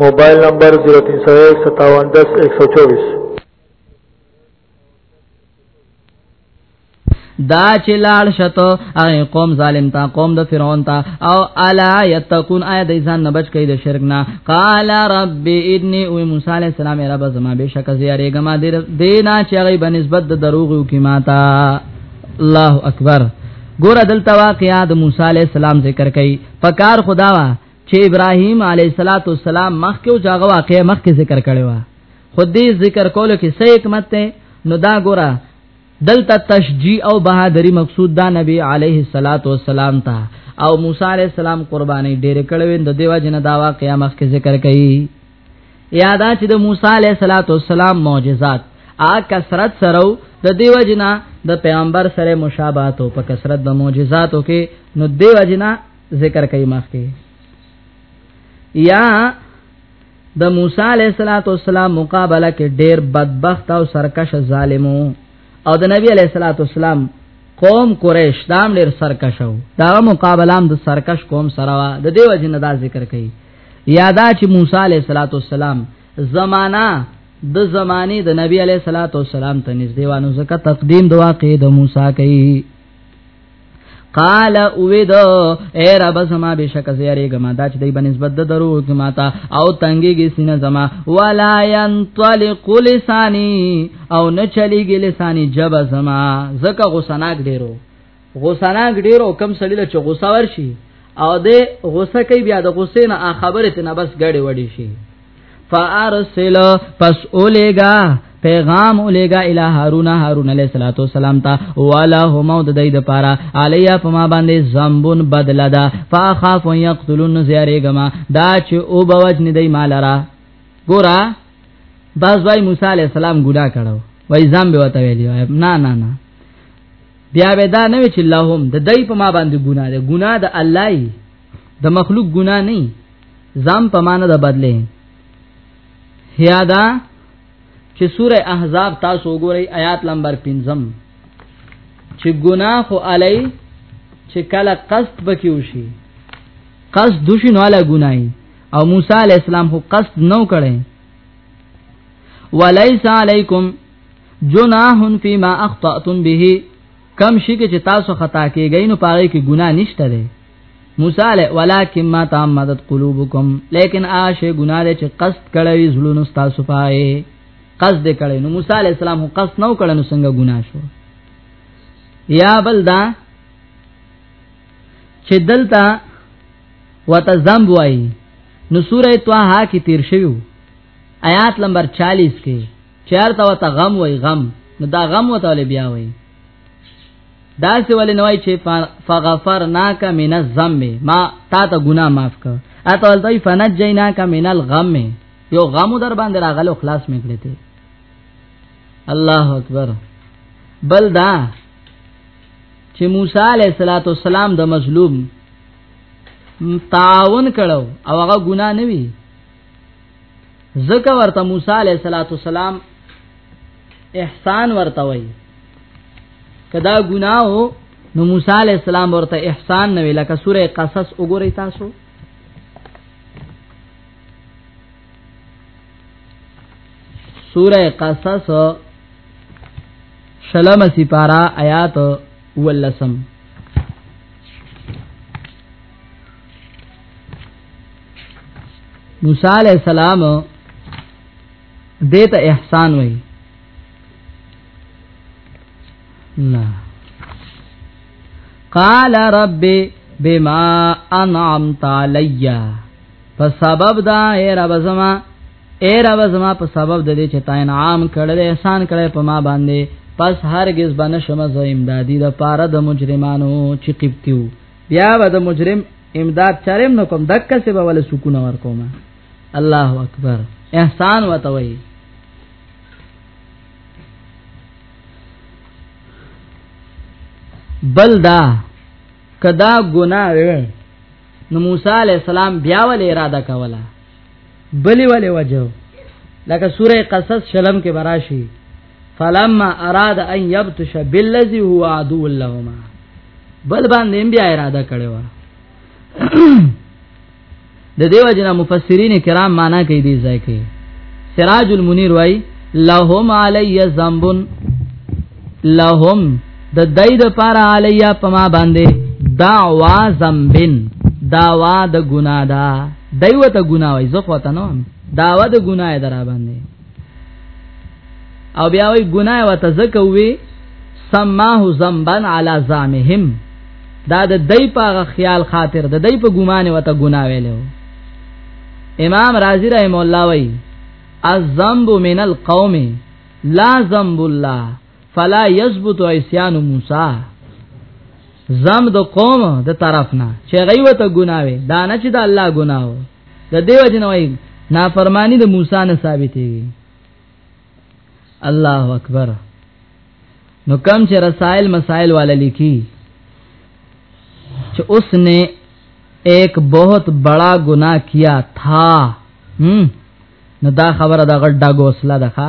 موبایل نمبر 03015710124 دا چې لاړ شته هغه قوم ظالم تا قوم د فرعون تا او الا یتقون آیا د ځان نه بچ کړي د شرک نه قال رب ادنی او موسی علی السلام رب زما به شک زیاره ګما دینا چې هغه بنسبت د دروغو کی ماتا الله اکبر ګور دلته واقعیا د موسی علی السلام ذکر کړي پکار خداوا چې ابراهيم عليه الصلاه والسلام مخکې او چاغه واقع مخکې ذکر کړي وا خو دې ذکر کولو کې څه حکمت ته نو دا ګوره دلته تشجیع او بهادری مقصود دا نبی عليه الصلاه والسلام ته او موسی عليه السلام قرباني ډېر کړي وند دیو جن دا واقع مخکې ذکر کړي یادا چې د موسی عليه الصلاه والسلام معجزات آ کثرت سره د دیو جنا د پیغمبر سره مشابهت او په کثرت د معجزاتو کې نو دیو جنا ذکر کوي مخکې یا د موسی علیه الصلاۃ والسلام مقابله کې ډېر بدبخت او سرکش ظالمو او د نبی علیه الصلاۃ والسلام قوم قریش دام ډېر سرکش وو دا مقابله هم د سرکش قوم سره وا د دیو جن دا ذکر کوي یادا چې موسی علیه الصلاۃ والسلام زمانہ د زمانه د نبی علیه الصلاۃ والسلام ته نږدې وانه زکه تقدیم د واقع د موسی کوي قال اوید اے رب زما بشک زیری گما دا چې دی بنسبت د درو حکمت او تنګیږي سینه زما ولا ينطلق لسانی او نه چلیږي لسانی جب زما زکه غسناک ډیرو غسناک ډیرو کم سړی چې غوسه ورشي او د غوسه کوي بیا د غوسې نه خبره ته نه بس غړې وړي شي فارسل پس اولیگا پیغام اولیگا الی هارون هارون علیہ الصلوۃ والسلام تا والا هم د دې د پاره علیا فما باندې زمبون بدل دا فاخاف یقتلون زیارګما دا چې او بوج نه دی مالرا ګورا باز وای موسی علیہ السلام ګناه کړو وای زم به وته ویلی نه نه نه بیا به دا نه وی چې اللهم د دې په ما باندې ګناه ده ګناه د الله د مخلوق ګناه نه زم په معنا د بدله هيا دا چې سوره احزاب تاسو وګورئ آیات نمبر 15 چې ګناه خو علی چې کله قصد بکیو شي قصد دوشي نو علی ګناي او موسی علی السلام خو قصد نو کړي وليس علیکم جناح فيما اخطأتم به کم شي کې چې تاسو خطا کېږئ نو پاره کې ګناه نشته موسی علیہ ولکن ما تعمدت قلوبکم لیکن آشه گناہ دې چې قصد کړی زړونو تاسو پای قصد کړی نو موسی علیہ السلام هو قصد نو کړنو څنګه گناہ شو یا بلدا چې دلته وته ذنب وای نو سوره طه کې تیر شوی آیات نمبر 40 کې چیرته وته غم وای غم نو دا غم وته بیا وای دا څه ولې نوای چې فغفرناک من الذنب ما تا ته ګناه معاف کړ اته ولته فنجیناک من الغم یو غم در باندې راغلو خلاص میکړې ته الله اکبر بل دا چې موسی علیه الصلاۃ والسلام د مظلوم تعاون کړو او هغه ګناه نه وی زکه ورته موسی علیہ الصلوۃ والسلام احسان ورته وای کدا ګناو نو موسی علیہ السلام ورته احسان نه ویل که سوره قصص وګورئ تاسو سوره قصص شلم سپارا آیات ولسم موسی علی السلام دیت احسان وای نه قال رب بما انعمت علی په سبب دا اے رب زما اے رب زما په سبب د دې چې تا انعام کړل احسان کړل په ما باندې پس هرگز بنشم زو امدادی د پاره د مجرمانو چې قبطیو بیا به د مجرم امداد چرم نه کوم دک څه به ول سکون ور کوم الله اکبر احسان وتوي بل دا کدا ګناه نو موسی علی السلام بیا ول اراده کوله بلی ولی وجه لکه سوره قصص شلم کې براشي فلما اراد ان يبتش بالذي هو عدو لهما بل باندې بیا اراده کړې و د دیو جنا مفسرین کرام معنا کوي دی ځای کې سراج المنیر وای لهم علی ذنب لهم د دای د پار علیا پما باندې دعوا ذنبن دعوا د ګنا دا دایو ته ګنا وای زه خو ته نو دعوا د ګنا درا باندې او بیا وای ګنا وته زکوي سماه ذنبن علی زامهم دا د دای په خیال خاطر د دای په ګمان وته ګنا ویلو امام رازی رحم الله وای الذنب من القوم لا ذنب الله فلا یثبت عصیان موسی زم د قوم د طرف نه چې غیوته ګناوي دا نه چې د الله ګناو د دیو جنوي نافرمانی د موسی نه ثابتېږي الله اکبر نو کم چې رسائل مسائل والا لیکي چې اس نے ایک بہت بڑا گناہ کیا تھا ہم نو دا خبره دا غټ دا ګوسله ده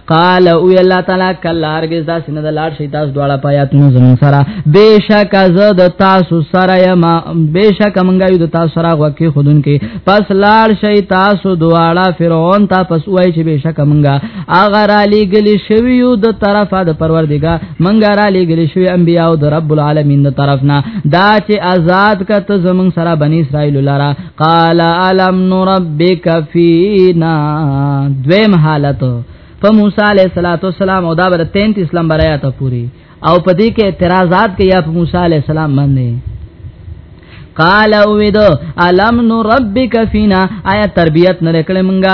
قال او الله تعالی کله هرگز داس نه دلار شي تاسو دواړه پیاتونو زمون سره بشک از د تاسو سره یما بشک منګا یو د تاسو سره وکي خودن کې پس لار شي تاسو دواړه فرعون ته پس وای چې بشک منګا اگر علی گلی شوی یو د طرفه د پروردګار منګا را علی گلی شوی انبیا او د رب العالمین د طرفنا دا چې آزاد کته زمون سره بنی اسرائیل لاره قال الم نربک فینا دویم حالت په موسی علیہ الصلوۃ والسلام او دا بر 33 لمبر آیات پوری او په دې کې اعتراضات کوي په موسی علیہ السلام باندې قال اوید الم نو ربک فینا آیا تربیت نه کړې مونږه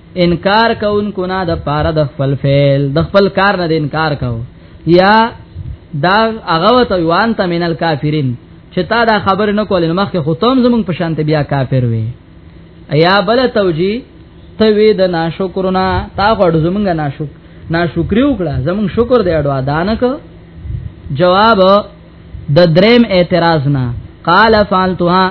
انکار کوونکو نه د پاره د خپل فعل د خپل کار نه انکار کو یا دا هغه وته وان ته مینل کافرین چې تا دا خبر نه کول نو مخکې ختم زمونږ په شانته بیا کافر وي یا بل توجی ته وی د ناشکرنا تا غړ زمونږ ناشک ناشکری وکړه زمونږ شکر دې اډوا دانک جواب د دریم اعتراض نه قال فعلتها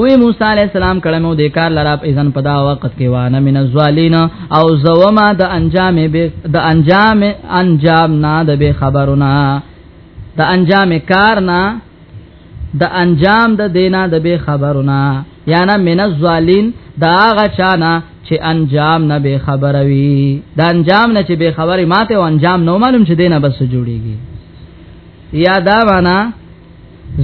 وی موسی علی السلام کلمو د کار لرا په ځن پدا وخت کې وانه من الظالین او زوما د انجام به د انجام انجام نه د به خبرونه د انجام کار نه د انجام د دینا د به خبرونه یعنی من الظالین دا هغه چانه چې انجام نه به خبروي د انجام نه چې به خبري ماته او انجام نو معلوم چې دینه بس جوړیږي یا دا وانه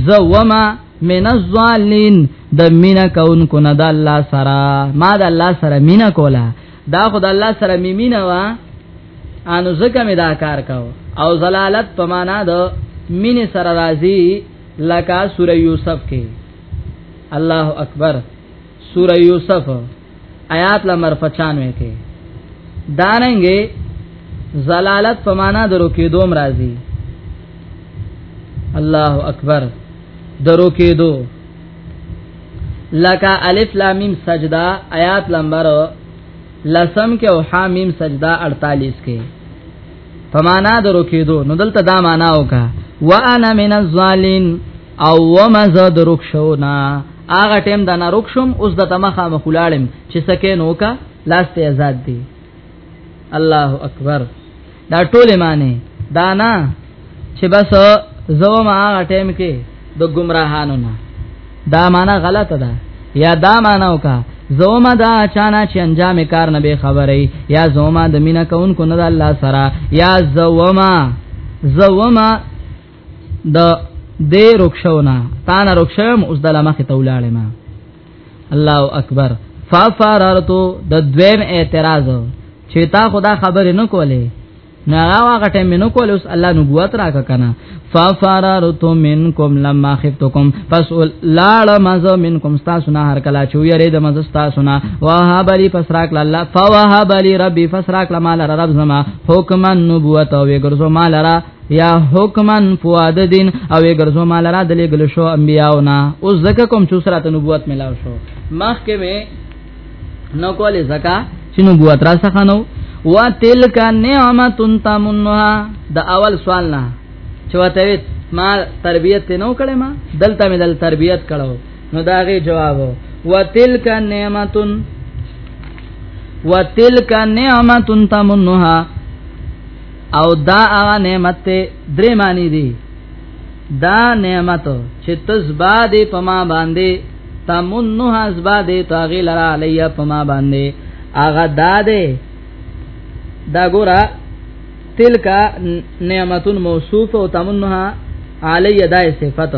زوما من الظالین د مینا کون کو نه د الله سره ما د الله سره مینا کولا دا خو د الله سره می مینا وا انو زکه می دا کار کاو او زلالت په معنا د مین سره راضی لکا سوره یوسف کې الله اکبر سوره یوسف آیات لمر 95 کې داننګې زلالت په معنا درو کې دوم راځي الله اکبر درو کې دو لکا الف لام میم سجدا آیات لمبر لسم کې او حامیم سجدا 48 کې فمانا درو کې دو نو دلته دا معنا وکا وانا من الظالمین او وما زه دروک شو نه هغه ټیم دا نه روک شوم اوس د تمخه مخولالم چې سکه نو کا لاس ته آزاد دی الله اکبر دا ټول معنی دا نه چې بس زو ما هغه ټیم کې د گمراهانو نه دا معنی غلطه ده یا دا معنی وکا زوما دا چانا چې انجام کار نه به خبرې یا زوما د مینا کون کو نه الله سره یا زوما زوما د دې رخصونه تا نه رخصم اوس د لمخ ته ولاړم الله اکبر ففررتو د دویم اعتراض چې تا خدا خبر نه کولې نه هغه ټیم مې نو کول اوس الله نبوت راک کنه ففررت منکم لما خفتکم پس لاړ مزه منکم تاسو نه هر کلا چو یری د مزه تاسو نه وهب علی فسراک الله فوهب علی ربی فسراک لما لرب زما حکم النبوت او ګرځو مال را یا حکمن فواد دین او ګرځو مال را دلې ګل شو انبیاونا او زکه کوم چې سره نبوت ملاو شو مخ کې مې نو کولې زکه چې نبوت را څخه نو وا تلک نعمت تمنها د اول سوال نه چې وته ما تربیت نه وکړې ما دلته مې دل تربیت کړو نو داغه جواب وا تلک نعمت وتلک نعمت تمنها او دا هغه نعمت ته درې معنی دي دا نعمت چې تزبا دې پما باندې تمنه ازبا دې تاغي لرا علیا پما باندې هغه دا دې دا ګورا تلک نعمت موصوف او تمنه علی دا صفت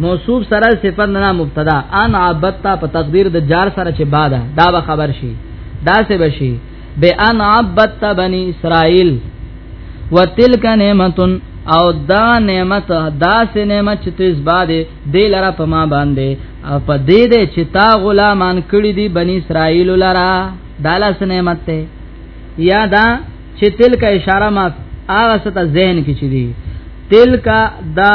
موصوف سره صفت نه مبتدا ان عبدتا په تقدیر د جار سره چې بعد دا به خبر شي دا څه بشي بان عبدت بنی اسرائیل وتلک نعمتن او دا نعمت دا سه نعمت چې تیز باده دی لره په ما باندې او په دې دې چې تا غلامان کړی دی بنی اسرائیل لره دا لاس نعمت ته یا دا چې تلک اشاره ما هغه ست ذهن کې چي دي تلک دا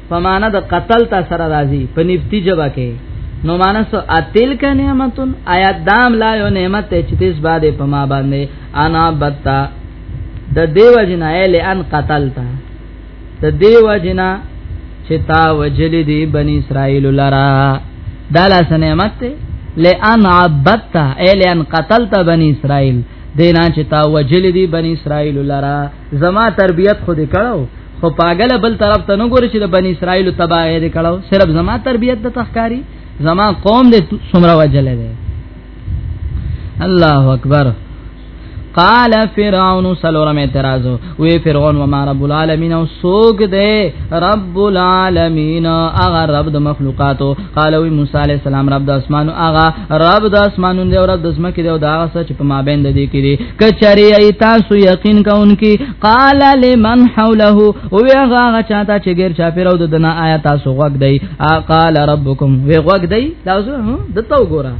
په معنا د قتل تا سره راځي په نفتی جبا کې نو مانس اتل کا نعمتون آیا دام لا یو نعمت ته چې تیس باندې په ما باندې انا بتا د دیو جنا ال ان قتلتا د دیو جنا چې تا وجل دی بنی اسرائیل لرا دا لاس نعمت ته لئن عبدتا ال ان قتلتا بنی اسرائیل دینا چې تا وجل دی بنی اسرائیل لرا زما تربیت خود کړو خو پاګل بل طرف ته نګور چې د بنی اسرائیل تباہ دې کړو صرف زما تربیت د تخکاری زما قوم دې سمرا وجل دې الله اکبر قال فرعون سلورم اعتراض وی فرعون و ما رب العالمین او سوق دے رب العالمین اغا رب د مخلوقاتو قال وی موسی علیہ السلام رب د اسمانو اغا رب د اسمانو دی او رب د اسمکه دی او دا غسه چې په ما بند دی کړي کچری ای تاسو یقین کونکي قال لمن حوله او هغه هغه چاته چې غیر چا پیرو د دنا آیا تاسو غوږ دی قال ربکم وی غوږ دی تاسو د تو ګورا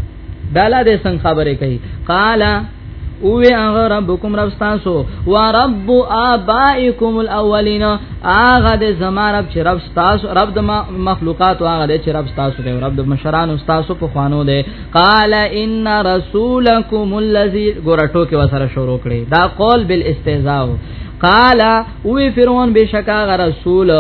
دالا دې څنګه خبرې کوي قال او وی هغه ربکم رب تاسو و رب ابائکم الاولین هغه دې زما رب چې رب تاسو رب د مخلوقات هغه دې چې رب تاسو دی رب د مشران تاسو په خوانو دی قال ان رسولکم الذی ګورټو کې وسره شروع کړي دا قول بالاستهزاء قال او فرعون بشکا غ رسول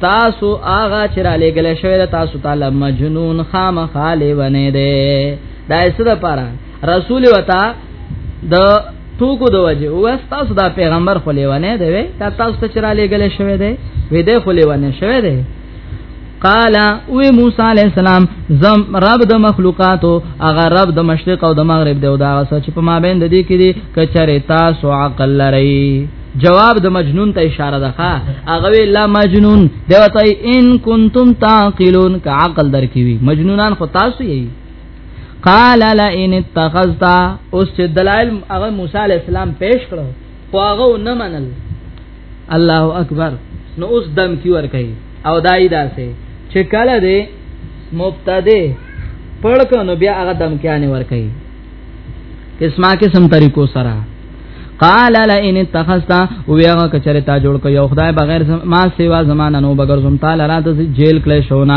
تاسو آغا چې را لګل شوی د تاسو تعالی مجنون خام خاله ونه دی دا څه د پاره رسول وتا د ټوکو د وجه او تاسو دا پیغمبر خو لیوانه دی تا تاسو ته چرالې غلې شوې دی وې دې خو لیوانه شوې دی قال او موسی علی السلام زم رب د مخلوقاتو اغه رب د مشرق او د مغرب دی او دا غسه چې په ما بین د دې کې دي کچره تاسو عقل لري جواب د مجنون ته اشاره ده هغه وی لا مجنون دی وتای ان کنتم تعقلون کا عقل درکې وی مجنونان خو تاسو یې قال لئن اتخذت اوس چې دلائل هغه موسی علی السلام پیش کړو خو هغه نه منل الله اکبر نو اوس دم کی ور کوي او دای داسه چې کله دې مبتدی پړک نو بیا هغه دم کیانه ور کوي قسمه قسم طریقو سره قال لئن اتخذت ویغه کچره تا جوړ کيو خدای بغیر ما سیوا زمانہ نو بغیر زم تعالی را د جیل کله شونه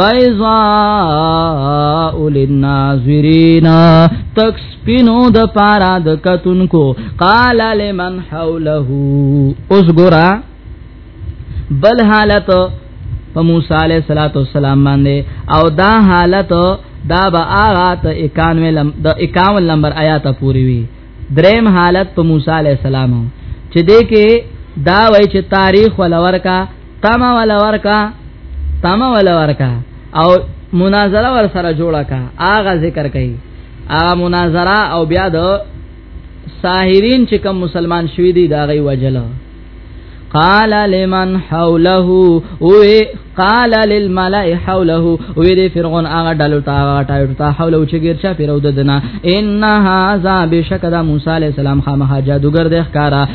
بیضاء للناظرین تک سپینو د پارا د کتونکو قال لمن حوله اوس ګورا بل حالت په موسی علیہ الصلوۃ والسلام باندې او دا حالت دا به آغا ته 91 لم د 51 نمبر آیات پوری وی دریم حالت په موسی علیہ السلام چې دې کې دا وای چې تاریخ ولور کا تما ولا ورکا تما ولا ورکا او مناظره ور سره جوړه کا اغه ذکر کئ اغه مناظره او بیا د ساحرین چې کوم مسلمان شوی دی دا غي وجلو قال لمن حوله او قال للملائ حوله او دې فرعون هغه ډلو ته هغه ټایټ ته حوله چې ګرچا پیرو ددنه ان هاذا بشکدا موسی علی السلام خامہ جادوګر د ښکارا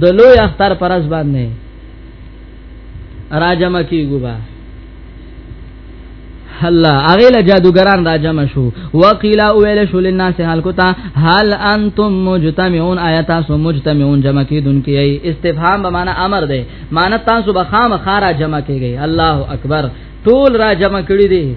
د لوی اختر پر اس باندې راجم کیږو با الله هغه له جادوګران راجم شو وقیلا ویل شو للناس خلکو ته هل انتم مجتمعون آیات سو مجتمعون جمع کیدون کی استفهام به معنا امر ده معنا تاسو به خام خارا جمع کیږي الله اکبر ټول را جمع کړی دي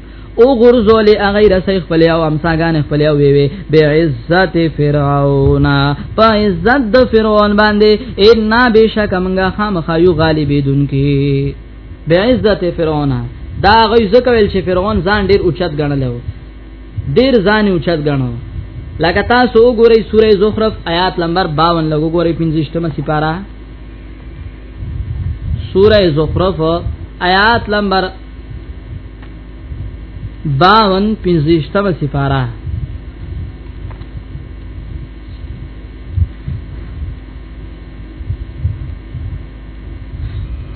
او غرزول اغیر سې خپل او امساګان خپل او وی وی به عزت فرعون په عزت د فرعون باندې ان بشک منګه خامخ یو غالبیدون کی به عزت فرعون دا غي زکه ویل چې فرعون ځان ډیر اوچت غنل ډیر ځان اوچت غنو لکه تاسو وګورئ سوره زخرف آیات نمبر 52 لګو ګورئ 15مه سپاره سوره زخرف آیات نمبر باون پنځشتم سپارا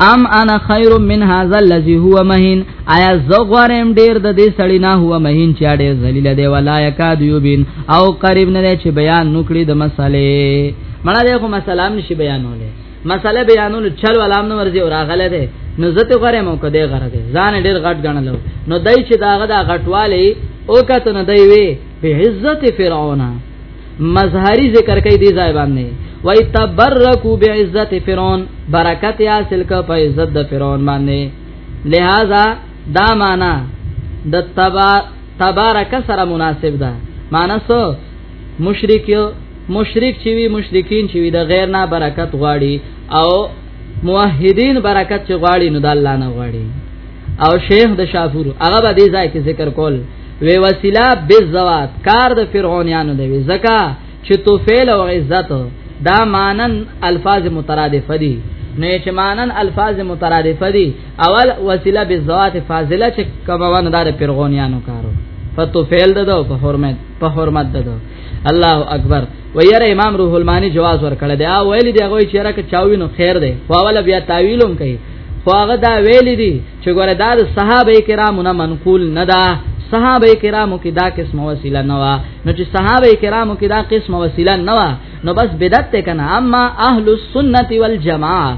ام انا خیر من هذا الذي هو مهين آیا زغورم ډیر د دې سړی نه هو مهین چې اړې ذلیل دی ولا یکاد یوبین او قریب نه چې بیان نکړي د مسالې مړه دې کوم سلام نشي بیانولې مسله بیانول چل ولام نو ورځي راغله ده نو زته غره مو کو دی غره ده ځان ډیر غټ غنلو نو دای چې داغه دا غټواله او کته نو دی وی به عزت فرعون مظهری ذکر کوي دی ځای باندې وای تبرکو بعزت فرعون برکت یا سلک په عزت د فرعون باندې لہذا دا معنا د تبا تبارک سره مناسب ده معنا سو مشرک مشرک چې وي مشرکین چې وي د غیر نه برکت غواړي او موحدین برکت چې غواړي نو د الله نه غواړي او شیخ د شافور هغه به دې ځای کې ذکر کول وی وسیله بالزوات کار د فرعونانو دی زکا چې تو فعل او عزت دا مانن الفاظ مترادف دي نه چې مانن الفاظ مترادف دي اول وسیله بالزوات فاضله چې کبوان دار فرعونانو کارو فتو فعل ددو په حرمت په حرمت ده الله اکبر و یره امام روح المانی جواز ورکړه دی او ویل دی هغه چې را که چاوینو خیر دی خو اول بیا تعویلوم کوي خو هغه دا ویل دي چې ګوره دا صحابه کرامو نه منقول نه ده صحابه کرامو کې دا قسم وسیله نه وا نو چې صحابه کرامو کې دا قسم وسیله نه وا نو بس بدعت ته کنه اما اهل السنت والجماعه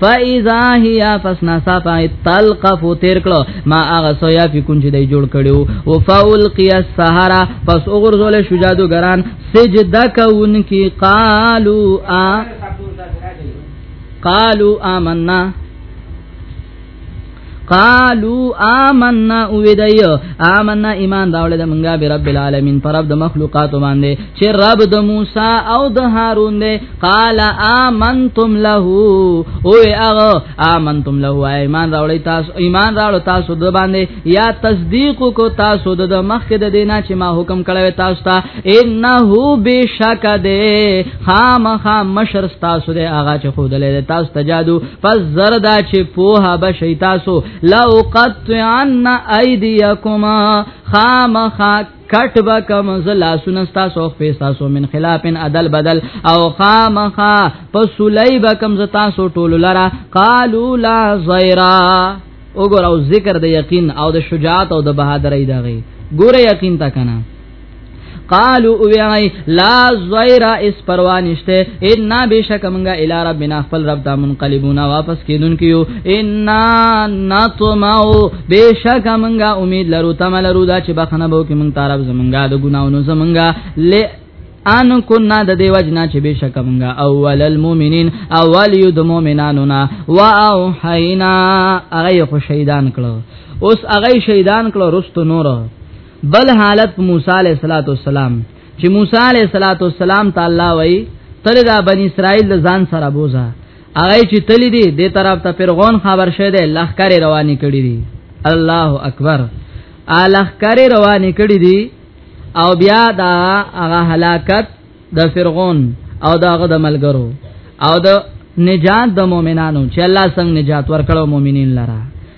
فاذا هي فسنا صفا تلقف تیر کړه ما هغه سویا په کونج دی جوړ کړو او فاول قیا السحرا پس وګرځول شجادو ګران سجده کون کی قالو ا قالو آمنا قالو آمنا او دی آمنا ایمان راول د منګه به رب العالمین پر رب د مخلوقات باندې چې رب د موسی او د هارون دی قال آمنتم له او هغه آمنتم له ایمان راول تاسو ایمان راول تاسو د باندې یا تصدیق کو تاسو د مخکې د دینه چې ما حکم کړو تاسو ته انه بشک ده خامخا مشر تاسو د هغه چې خود له تاسو تجادو پس زردا چې پوها به شي تاسو لو قطعن ايديكما خامخا کټ با کم زلا سنستا سو پیستا سو من خلافن عدل بدل او خامخا پسلی با کم زتا سو ټول لرا قالو لا زیرا وګور او ذکر د یقین او د شجاعت او د بهادرۍ دغه ګوره یقین تا کنه قالو اوی لا زویرا اس پروانشته ان بشک منګه الی ربنا خپل رب ته منقلبون واپس کیدون کیو ان نطمعو بشک منګه امید لرو تم لرو دا چې بخنه بو کې مونږ طرف زمونږه د ګناونو زمونږه ان كنا د دیو جنا چې بشک مونږه اول المؤمنین اول یو د مؤمنانو نا واوحینا هغه خو شهیدان کړو اوس هغه شهیدان کړو رست نور بل حالت موسی علیہ الصلوۃ والسلام چې موسی علیہ الصلوۃ والسلام تعالی وای تل دا بنی اسرائیل د ځان سره بوزا هغه چې تل دي د طرف ته فرعون خبر شه دی لخر رواني کړی دي الله اکبر الخر رواني کړی دي او بیا دا هغه هلاکت د فرعون او داغه د ملګرو او د نجات د مؤمنانو چې الله څنګه نجات ورکړو مؤمنین لره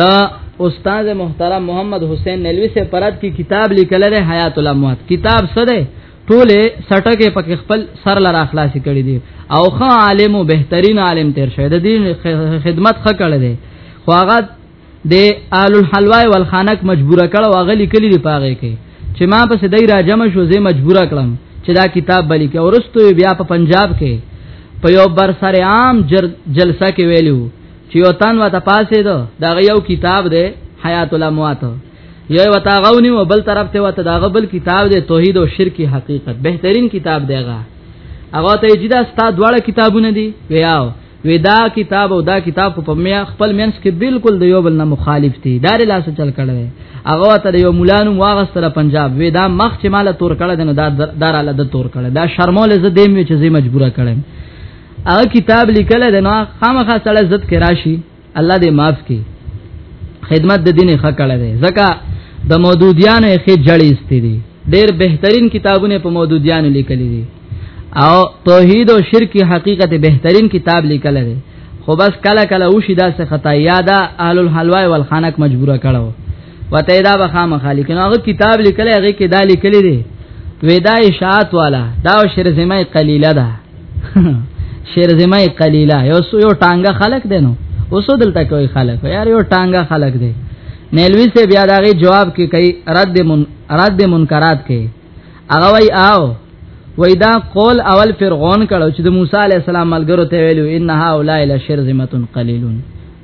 دا استاد محترم محمد حسین نلوی سے پرات کی کتاب لیکل دی حیات الاموات کتاب سره ټوله سټکه پکې خپل سر لرا خلاص کړي دي او خو عالم او بهترین عالم تیر شه د دین خدمت خ کړي دي خو هغه د آل الحلوای والخانق مجبور کړه او غلی کلی دی پاغه کې چې ما پس دای را جمع شو زه مجبور کړم چې دا کتاب بلی کې اورستو بیا په پنجاب کې په یو بر سره عام جلسه کې ویلو چې یو تن وته پاسې دو دا یو کتاب دی حیات الاموات یو وتا غونی او بل طرف ته وته دا بل کتاب دی توحید او شرک حقیقت بهترین کتاب دی هغه هغه ته جدا ستا دواړه کتابونه دي ویاو ودا کتاب او دا کتاب په میا خپل منس کې بالکل د یو بل نه مخالف دي دار لاس چل کړي هغه ته یو مولانو واغستره پنجاب ودا مخ چې مال تور کړه دنو دا دار له د تور کړه دا شرمول زه دیم چې زه مجبوره کړم هغه کتاب لیکل د نو خامخا سره عزت کې راشي الله دې معاف کړي خدمت د دین حق کړه دې زکه د مودودیان خې جړې استې دي ډېر بهترین کتابونه په مودودیان لیکل دي او توحید او شرک حقیقت بهترین کتاب لیکل دي خو بس کله کله وشي دا څه خطا یاده اهل الحلوا والخانق مجبوره کړو وته دا به خامخا لیکن هغه کتاب لیکل هغه کې دا لیکل دي ودا اشاعت والا دا شرزمه قلیله ده شیر زمای قلیلا یو سو یو ټانګه خلق دینو اوسو دلته کوي خلق یار یو ټانګه خلق دی نیلوی سے بیا داغه جواب کې کوي رد من رد منکرات کې هغه وای آو وای دا قول اول فرعون کړو چې د موسی علی السلام ملګرو ته ویلو ان هؤلاء لشرذمه قلیلون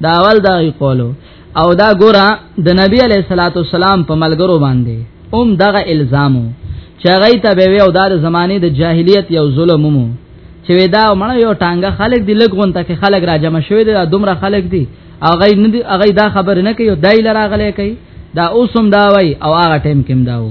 دا اول دا قولو او دا ګورا د نبی علی صلوات والسلام په ملګرو باندې اوم دغه الزامو چې هغه ته به وي او دا د زمانه د جاهلیت یو ظلم مو چې دا مړ یو ټانګه خلک دی لګون ته خلک را جمع شوی دی دومره خلک دی هغه نه دی هغه دا خبر نه کوي دای لراغله کوي دا اوسم دا وای او هغه ټیم کې دا وو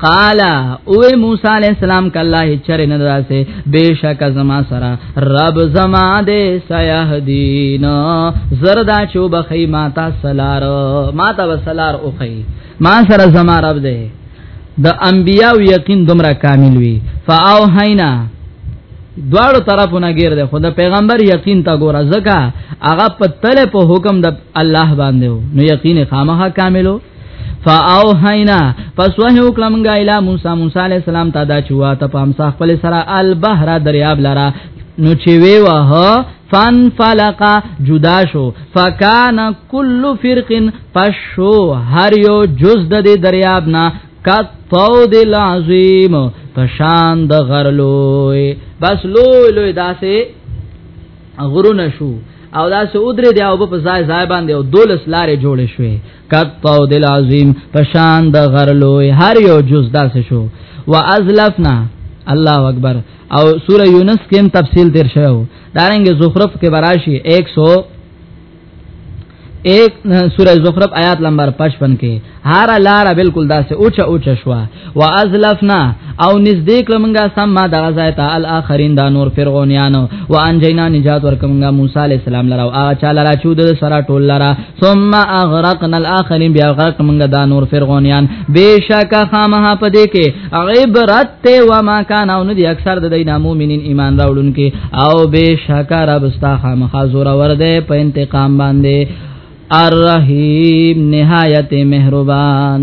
قال او موسی علیہ السلام کله چر نه داسه بشک زما سرا رب زما دے سیاهدین زردا چوب خی ماتا سلار ماتا وسلار او خی ما سرا زما رب دے د انبیاء یقین دمرا کامل وی فاو حینا دواړو طرفونه غیر ده خو د پیغمبر یقین تا ګوره زکه هغه په تله په حکم د الله باندې نو یقین خامخا کاملو فاوحینا پس وه وکړم غا اله موسی موسی علی السلام ته دا چوا ته پام صح خپل سره البحر دریاب لرا نو چې وی وه فن فلقا جدا شو فکان کل فرق پشو هر یو جز د دریاب نا کطود العظیم پشان د غرلوی بس لوی لوی داسې غرونه شو او داسې ودره دی او په ځای ځای باندې او دولس لارې جوړې شوې کت پود العظیم پشان د غرلوی هر یو جز داس شو وازلفنا الله اکبر او سوره یونس کې تفصیل تیر شوی دارنګ زخرف کې براشي 100 ایک سوره زخرف آیات نمبر 55 کې هر لار بالکل داسې اوچا اوچا شوا وازلفنا او نزدې کړه مونږه سم ما دغه ځای ته الاخرین دا نور فرعونیان او انجینا نجات ورکمږه موسی علی السلام لره او هغه چاله را چود سره ټول لره ثم اغرقنا الاخرین بیا غرق مونږه دا نور فرعونیان بشک خامها پدې کې عبرت ته و ما کان او ندي اکثر د دینه مؤمنین ایمان راوړونکي او بشک رب استا خامها زور ور دې په انتقام باندې الرحیم نهایت مهربان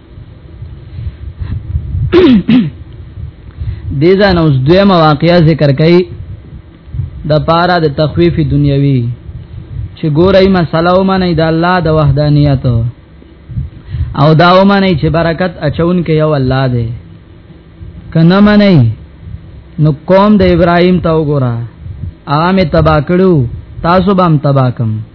دې ځان اوس دویمه واقعیا ذکر کړي د پارا د تخفیف دنیوي چې ګورای مسله ومنه د الله د وحدانیت او دا ومنه چې برکت اچون کې یو الله دی کنه منه نو قوم د ابراهیم ته وګوره عام تبا کړو تاسو به هم تبا کم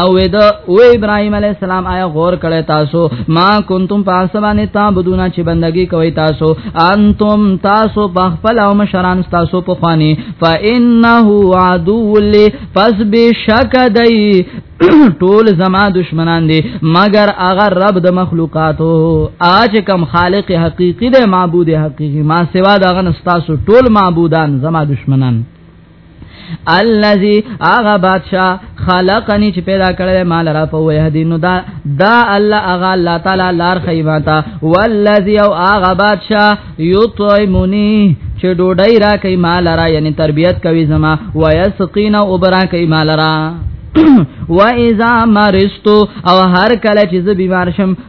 او وې دا او ابراهيم عليه السلام آیا غور کړی تاسو ما کنتم پاسبانه تعبدون چې بندگی کوي تاسو انتم تاسو بخپل او مشران تاسو په خواني فانه عدو لي پس بشک دای ټول زما دشمنان دي مگر اگر رب د مخلوقاتو اج کم خالق حقيقي د معبود حقيقي ما سوا دغه نستاسو ټول معبودان زما دشمنان الذي اغا بادشاہ خلقني چې پیدا کړل مال را په وه دي نو دا دا الله اغا الله تعالی لار خیماتا والذي او اغا بادشاہ یطعمني چې ډوډۍ را کوي مال را یعنی تربيت کوي زما ويسقين او برا کوي مال را و اذا مرستو او هر کله چې زه بیمار شم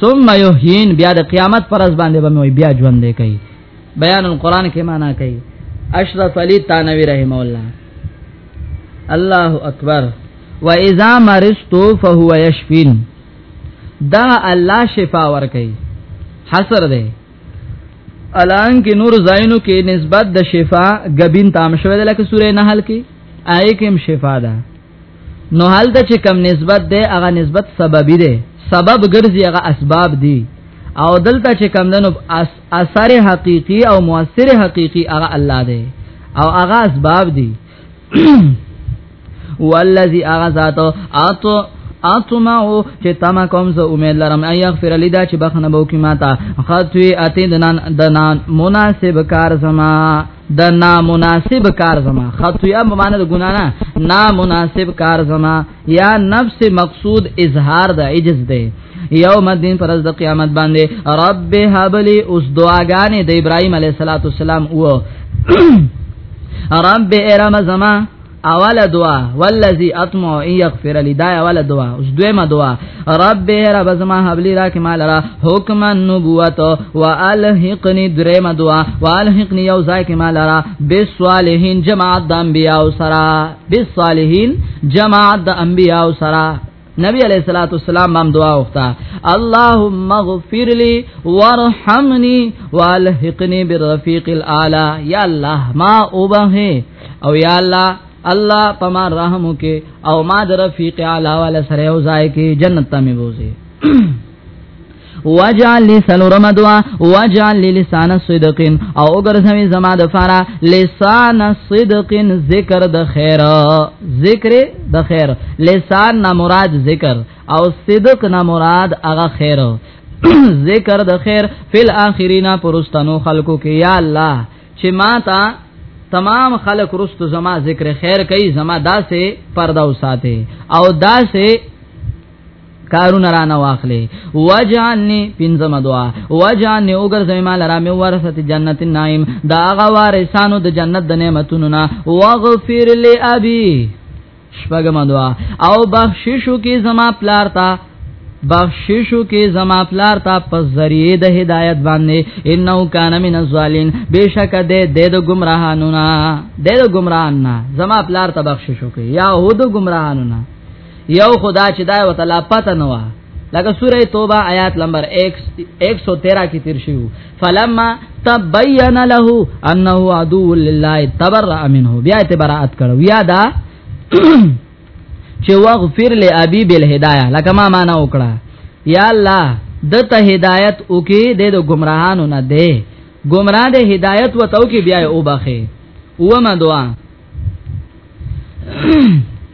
ثم یحیین بیا د قیامت پر ځبان دی به بیا ژوند دی کوي بیان القرآن کې معنا کوي اشرف علی تانوی رحم الله الله اکبر و اذا مرستو فهو یشفین دا الله شفا ور کوي حسر دی الان کې نور زاینو کې نسبت د شفا غبین تام شوه لکه سوره نحل کې آی کې هم شفا ده نو حال د چې کم نسبت ده هغه نسبت سببي ده سبب ګرځي هغه اسباب دي او دلته چې کم دنو اثر حقيقي او مؤثر حقيقي هغه الله ده او هغه اسباب دي والذي هغه ذاتو اتو اتمعو چې تما کوم زه امید لرم اي اغفر لدا چې بخنه بو کی ماته خاطوي اته دنان دنان مناسب کار زما د نامناسب کار زما خطیا په معنی د ګنا نه نامناسب کار زما یا نفس مقصود اظهار د عجز ده یوم الدین پر د قیامت باندې رب هبلی اوس دعاګانې د ابراهیم علیه السلام او رب ارم زما اول دعا والذي اطمع ان يغفر لي دا اول دعا اوس دویمه دعا رب رب زما حبلی را کی مال را حکم النبوت والحقني دریمه دعا والحقني یو ځای کی مال را بالصالحین جماعت د انبیاء سرا بالصالحین جماعت د انبیاء سرا نبی علیہ الصلوۃ والسلام مام دعا وکړه اللهم اغفر لي وارحمني والحقني بالرفيق الاعلى یا الله ما وبه او یا الله الله پما رحم وکي او ما در رفیق اعلی ولا سره او ځای کې جنت ته مې بوزي وجعل لي سلورم دعا وجعل لي لسان صدق او وګرځوي زما د فارا لسان صدق ذکر د خیر ذکر د خیر لسان نه مراد ذکر او صدق نه مراد هغه خیر ذکر د خیر فل اخرینا پرستانو خلقو کې یا الله چې ما تا تمام خلق رست زما ذکر خیر کوي زما داسې پرده وساته او داسې کارونه را نه واخلې وجعلني پنځم دعا وجعلني وګرځې مال را مې ورثه جنت النعیم دا غ وارثانو د جنت د نعمتونو نه واغفر لي ابي شپږم دعا او بخششو کې زما پلار ته بخششو کې زما پلار تا پس ذریعہ د هدایت باندې انه کان من الظالمین بشک دې دې د گمراهانو نه دې د گمراهان نه زما پلار تا بخششو کې یا هو د گمراهانو نه یو خدا چې دا وتلا پته نه و لکه سوره توبه آیات نمبر 113 کې تیر شو فلما تبين له انه عدو لله تبرأ منه بیا ته برائت کړو بیا دا چې واغفر لابي بالهدايه لکه ما معنا وکړه یا الله د ته هدایت وکي د ګمراهانو نه دی ګمراه د هدایت وتاو کې بیا او باخه اومه دعا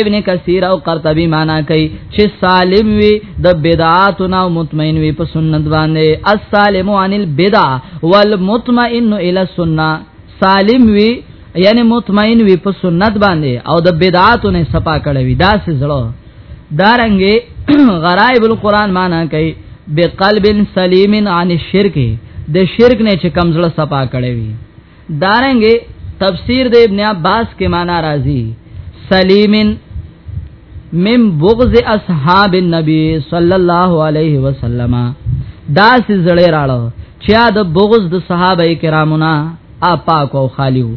ابن کثیر او قرطبی معنا کوي چې سالم وي د بدعات نه مطمئن وي په سنت باندې السالم عن البدع والمطمئن الى السنه سالم وي یعنی مطمئن وي په سنت باندې او د بدعات نه صفا کړی وي دا سه زړه دارنګي غرائب القرآن معنا کوي بقلب سلیم عن الشرک د شرک نه چې کمزړه صفا کړی وي دارنګه تفسیر د ابن عباس کې معنا راځي سلیمن من بغض اصحاب النبي صلی الله علیه وسلم دا سې زړه راړو چې د بغض د صحابه کرامو نه اپاک او خالی وو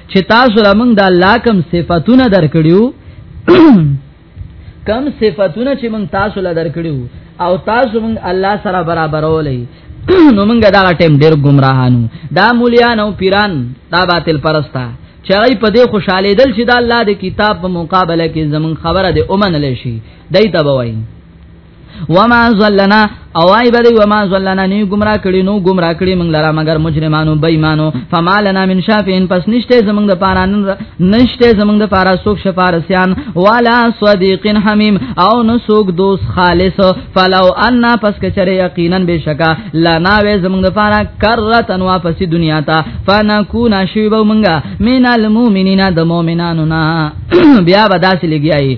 چې تاسو لمنګ د الله کم صفاتونه درکړیو کم صفاتونه چې موږ تاسو له درکړیو او تاسو موږ الله سره برابرولې نو موږ دا ټیم ډیر گمراهانو دا مولیان او پیران دا باطل پرستا چای په دې خوشاله دل چې دا الله د کتاب په مقابله کې زمون خبره د اومن لشي دای ته بوي وما زلنا او آی بدی وما زلنا نی گمراه کړي نو گمراه کړي موږ لرا مگر مجرمانو بېمانو فما لنا من شافعين پس نشته زمنګ د پارا نشته زمنګ د پارا سوک شفارسیان ولا صديق حميم او نو سوک دوست خالص فلو ان پس کچره یقینا بشکا لنا و زمنګ د پارا کرتن واپس دنیا ته فنكون شیبو منګه من المؤمنین د مؤمنانو نا بیا بداسلګیای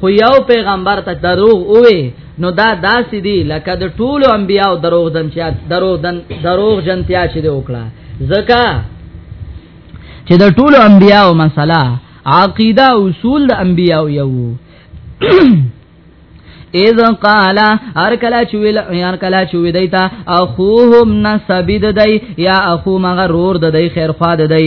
خو یو پیغمبر ته دروغ وې نو دا داسې دی لکه د ټولو انبیاو دروغ دن چې دروغ دن دروغ جنتیا چې دی وکړه زکه چې د ټولو انبیاو مسله عقیده اصول د انبیاو یو اذ قال هر کلا چویل هر کلا چوی دیتا اخوهم نسبید دی یا اخو مغرور دی خیر خوا دی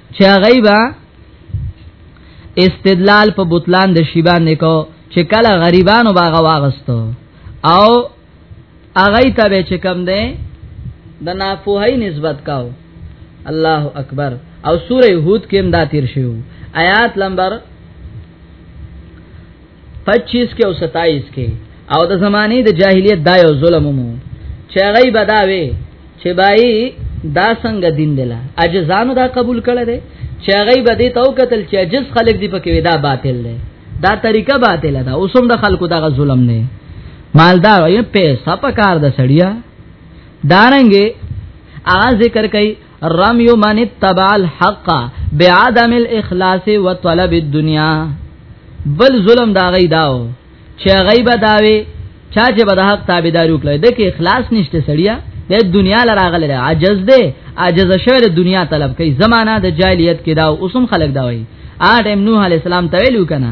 چې غیبا استدلال په بوتلان د شی باندې کو چې کله غریبانو باغ واغستو او اغه ته به چې کم ده د نافوهی نسبت کاو الله اکبر او سوره هود کې هم دا تیر شو آیات نمبر 25 کې او 27 کې او د زمانه د جاهلیت دا یو ظلم مو چې غي بداوي چې بای دا څنګه دین دلا اجزانو دا قبول کړي دي چې غي بده تو قتل چې اجز خلق دی پکې دا باطل دی دا طریقه باطل ده اوسم د خلکو دا ظلم نه مالدار یې پیسې پکار د سړیا دارنګي اغاز ذکر کوي رمي من اتبع الحق بعدم الاخلاص وطلب الدنيا بل ظلم دا غي داو چې غیب داوي چا چې به د حق تابعداري وکړي د کې اخلاص نشته سړیا د دنیا لراغله ده عجز ده عجز شوی د دنیا طلب کوي زمانہ د جاهلیت کې دا اوسم خلک دا وایي اټم نوح علی السلام ته ویلو کنه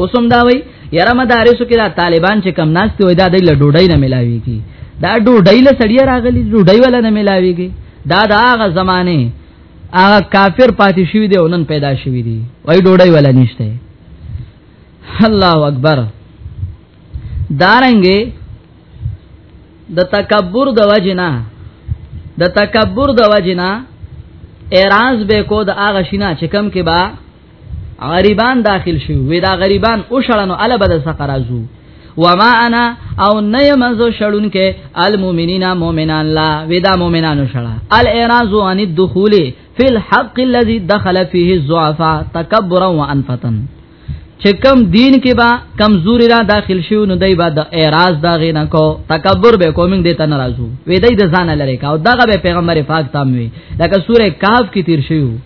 اوسم دا وای یاره مدارسو کې دا طالبان چې کم ناس ته وای دا د لډوډۍ نه ملاويږي دا ډوډۍ له سړی راغلی ډوډۍ ولا نه ملاويږي دا دا هغه زمانه هغه کافر پاتې شوی دی او نن پیدا شوی دی وای ډوډۍ ولا نشته الله اکبر دارنګې د تکبر د وجنا د تکبر د وجنا اعتراض به کو د اغه شینا چې کم کې با غریبان داخل شو وې دا غریبان او شړنو ال بد سقر ازو وما انا او نه یمزو شړون کې المؤمنین مؤمنان لا ودا مؤمنانو شړه الاعراض عن الدخول فی الحق الذي دخل فيه الضعفاء تکبرا وانفتا چې کم دین کې با کمزوري را داخل شي نو دای با د اعتراض دا غینا کو تکبر به کومین دې ته ناراضو وې دای د ځان لره کا او دغه به پیغمبر پاک تام وي لکه سوره کاف کې تیر شیو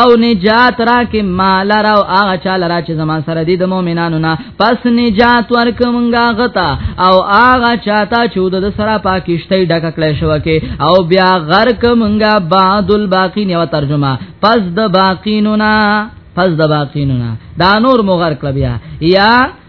او نجات را کې مال را او هغه چا لرا چې زما سره دي د مؤمنانو نه پس نجات ورک مونږه غتا او هغه چاته چې د سره پاکشته ډک کړی شو کې او بیا غرق مونږه بعد الباقی نیو ترجمه پس د باقینو نه پس د باقینو نه دا نور مغرق بیا یا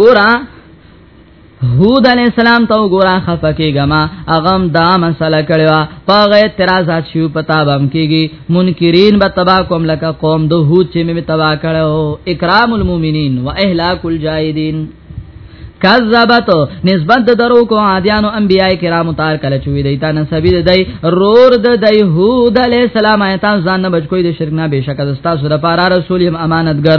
ګورا هود علی السلام ته ګورا خفکیګه ما اغم دا مسله کړو پاغه اعتراضات شو پتا بم کیږي منکرین به تبا کوم لکه قوم دو هود چې می تبا کړو اکرام المؤمنین و اهلاک الجاهدین کذبت نسبت درو کو عادیانو انبیاء کرام تار کله چوي دیتا نسبی دی رور د دی هود علی السلام ایت ځان نه بچ کوی د شرک نه بشک د تاسو لپاره رسول یم امانتګر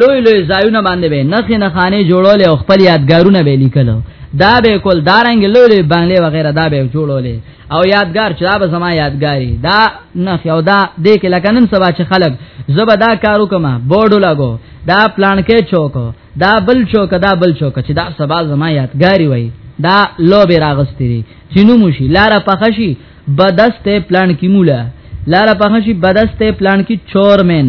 لوی لوی ځایونه باندې به نخې نخانه جوړول او خپل یادګارونه به لیکل دا به کول دارنګ لوی لوی بنگلې وغیرہ دا به جوړول او یادګار چې دا به زما یادګاری دا نخې او دا دې کې لکه نن سبا چې خلک زبر دا کارو کما بورډو لګو دا پلان کې چوک دا بل چوک دا بل چوک چې دا سبا زما یادګاری وای دا لو به راغستې دي چې نو مشي لار پخشي بدسته پلان کې مولا لار پخشي بدسته پلان کې چورمن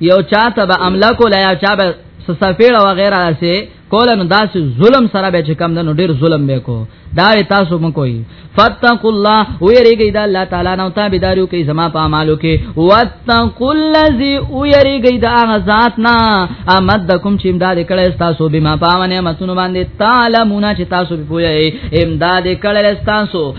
یو چاته به عمله کوله یا چا به سفیړه و غیره سه کوله نو داس ظلم سره به چې کم نو ډیر ظلم به کو دا تاسو مون کوي فتقوا الله ويرګي دا الله تعالی نو تابعدارو کوي زما په اعمالو کې واتقوا الذي ويرګي دا غزات نا امدکم چې امداد کړي تاسو به ما پاونه متونو باندې تعلمون چې تاسو به پوهه امداد کړي تاسو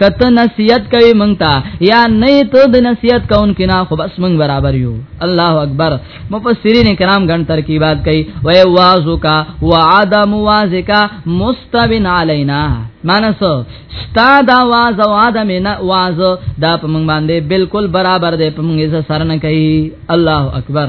کته نصیحت کوي مونږ ته یا نه ته د نصیحت کوونکې نه خو بس مونږ برابر یو الله اکبر مفسرین کرام غن ترکیبات کوي وای وازو کا وعدم وازکا مستبن علینا مانس ستا دا واز او ادم نه واز دا په مونږ باندې بالکل برابر دی په مونږ یې سره نه کوي الله اکبر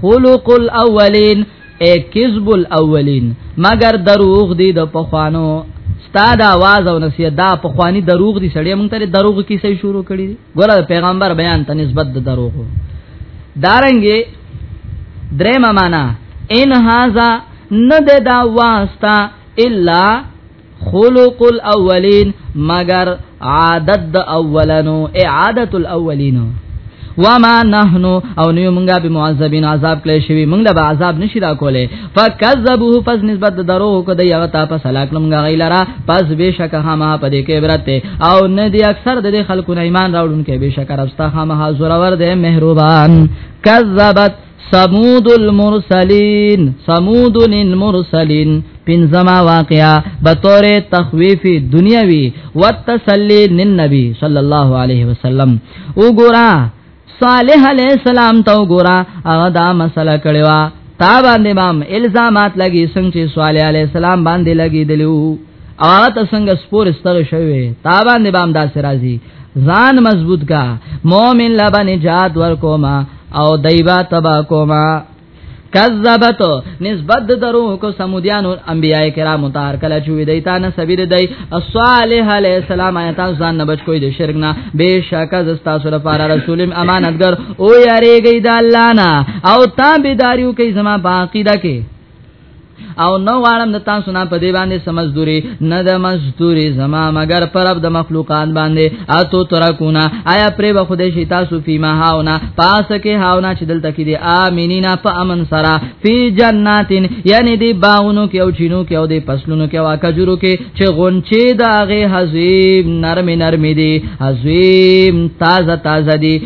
خلق الاولین اے کذب الاولین مگر دروغ دی د پخوانو ستا د आवाज او نصیحت دا پخوانی دروغ دی سړی مونږ ته دروغ کیسه شروع کړي ګوره پیغمبر بیان ته نسبت د دروغ دارنګي درېما معنا ان هاذا نه د دا واسطه الا خلق الاولین مگر عادت د اولنو اعاده الاولین وما نحن او نیو مونږه به معذبین عذاب کله شوی مونږ له عذاب نشی را کوله فکذبوه پس نسبت درو کو دی هغه تا پس هلاک مونږه غیلرا پس بشک هما پدې کې عبرت او نه دی اکثر د خلکو نه ایمان راوړونکي بشک رستا هما حاضر ور دې مهربان کذبت سمود المرسلین سمود المرسلین پنځما واقعا بطور تخویف دنیوی وتسلی للنبی صلی الله علیه وسلم وګورا صالح علیہ السلام تو ګورا هغه دا مسله کړوا تا باندې بام الزامات لګي څنګه چې صالح علیہ السلام باندې لګي دلیو او هغه ته څنګه سپور استغ شوی تا باندې بام داسې راځي ځان مضبوط کا مؤمن لبا نجات ورکوما او دایبا تبا کوما کذبت نسبت درو کو سمودیانو انبیاء کرام تار کله چوي دیتا نه سبیر دی صالح علی السلام ایت ځان نه بچ کوی د شرک نه بشک از تاسو لپاره رسول امانتګر او یریږي د الله نه او تابعداریو کوي زما باقی ده کې او نو غواړم د تاسو نه په دی باندې سمزدوري نه د مزدوري زما مگر پر د مخلوقات باندې اتو ترکونا آیا پرې به خدای شي تاسو فيما هاونا پاس کې هاونا چې دلته کې دي امينينا په امن سره فی جناتین یعنی دی باغونو کې او چینو کې او دی فصلونو کې او کجورو کې چې غونچې داغه حزیب نرم نرم دي حزیب تازه تازه دي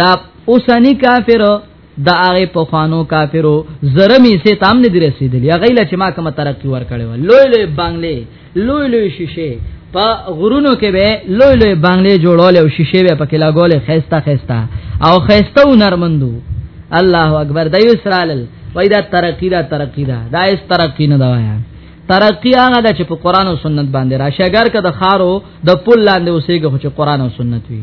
دا اوسنی کافر دا هغه په خوانو کافرو زرمی سه تام نه دی رسیدلی هغه لا چې ما کوم ترقی ور کړو لوی لوی بنگلې لوی لوی شیشه په غرونو کې به لوی لوی بنگلې جوړول او شیشه به پکې لګولې خيستا خيستا او خيستا و نرمندو الله اکبر د اسرائیل وای دا ترقی دا ترقی دا دا اس ترقی نه دا وایا ترقی هغه د چې په قران او سنت باندې راشه اگر که د خارو د پل لاندې اوسېږي خو چې قران او سنت وي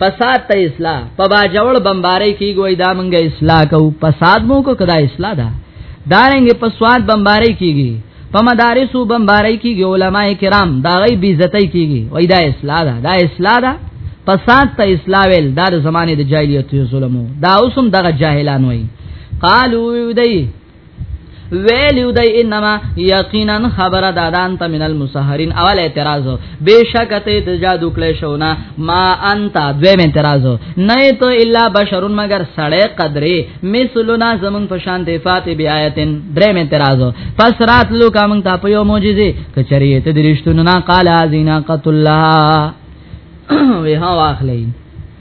فساد ته اصلاح په باجوړ بمباري کې ګوي دا منګه اصلاح کو فساد مو کو کدا اصلاح ده دارنګ په سواد بمباري کېږي په مدارسو بمباري کېږي علما کرام دا غي بي عزتي کېږي وای دا اصلاح ده دا اصلاح ده فساد ته اصلاح ول دا د زمانه د جاهلیت ظلمو دا اوسم دغه جاهلان وای قالو دی ویلو د انما یقینا خبر دادان ته من المسحرین اول اعتراض بشکته د جادو کله شونه ما انت دویم اعتراض نه ته الا بشر مگر سړی قدرې مثلنا زمون په شان دی فاتح بیااتن دریم اعتراض پس رات لو کا مونږ ته په یو معجزه کچری ته درشتونه قال ازینا قتل الله وی ها واخلئ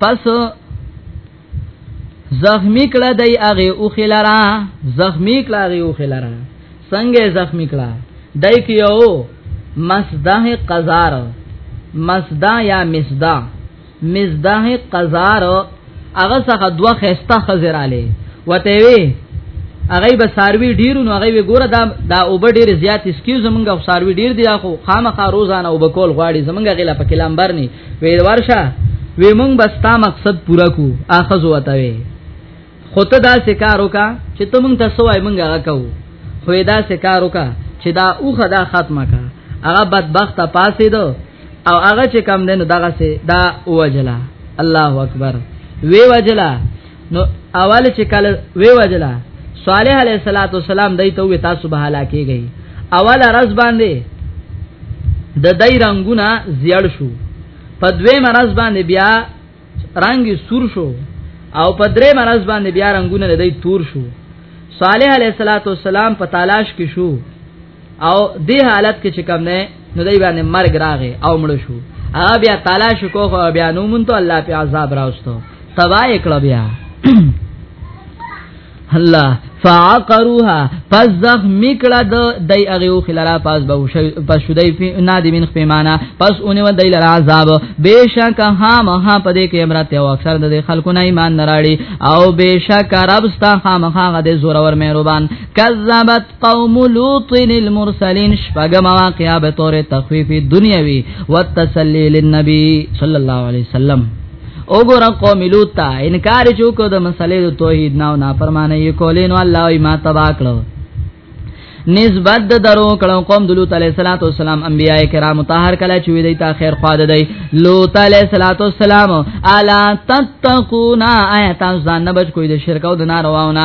پس زخمی کړه دای هغه او خلرا زخمی کړه هغه او خلرا څنګه زخمی کړه دای کیو مسده قزار مسدا یا مسدا مزدا قزار هغه څخه دوه خسته خزراله وته وی هغه به ساروی ډیرو نو هغه ګوره دا دا او به ډیر زیات اسکیو زمونږ او ساروی ډیر دی خو خامخا روزانه او بکول غواړي زمونږ غلا په کلام برني وی ورشه وی مونږ بستا مقصد پورا کو اخذ وته وی خو ته دا سکارو کا چې ته مونږ ته سوای مونږ هغه کو خو دا سکارو کا چې دا اوخه دا ختمه کا هغه بدبخت پاسې دو او هغه چې کم دنو دغه سه دا وجلا الله اکبر وی وجلا نو اول چې کله وی وجلا صالح علیه الصلاۃ والسلام دای ته وی تاسو به هلاکیږئ اول رز باندې د دای رنگونه زیړ شو په دوی مرز باندې بیا رنگ سور شو او په درې مرز باندې بیا رنگونه د دای تور شو صالح علیه الصلاۃ والسلام په تلاش کې شو او دې حالت کې چې کوم نه نو دای باندې مرګ راغې او مړ شو هغه بیا تلاش کو خو بیا نو مونته الله په عذاب راوستو تبا کړه بیا الله فعقروها پس زخ میکړه د دای اغیو خلرا پس به پس شدی فی نادمین خپیمانا پس اونې و دای لرا عذاب بشک ها مها پدې کې امرت او اکثر د خلکو نه ایمان نراړي او بشک رب ستا ها مها غد زور ور مهربان کذبت قوم لوط المرسلین شپږم واقعا به تور تخفیف دنیوي وتسلی للنبي صلی الله علیه وسلم وګوره قوم لوط ته انکار چوکو د مسلې د توحید ناو نافرمانه یې کولین الله یې ما تبا کړو نسبت د درو کړه قوم د لوط علیه الصلاۃ والسلام انبیاء کرام طاهر کله چې وی دی تا خیر خوا ده دی لوط علیه الصلاۃ والسلام الا تتقون آیات ځان نه بچ کوی د شرک او د نارواونه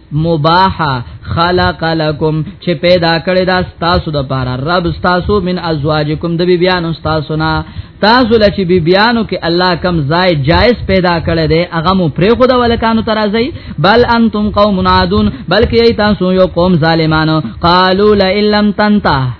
مباح خلق لكم چې پیدا کړی دا تاسو د پاره رب تاسو من ازواجکم د بیبیانو تاسو نه تاسو لچ بی بیانو کې الله کم زای جائز پیدا کړی دی هغه مو پرې خو د ولکانو ترازی بل انتم قوم عادون بلکې تاسو یو قوم ظالمانو قالو لئن لم تنته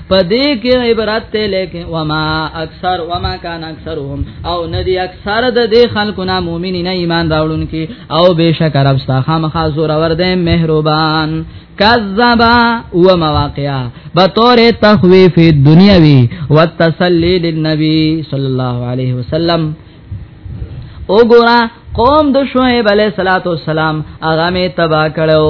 پدې کې عبرت ته لیکه وما اکثر وما کان اکثرهم او ندی اکثر د دې خلکو نه مؤمنین ایمان راوړون کې او بشک رب ستا خامخا زور ور دې مهربان کذبا و مواقعا بطور تخویف دنیاوی والتسلی للنبی صلی الله علیه وسلم او ګورا قوم د شعیب علیہ الصلوۃ والسلام هغه می تبا کړو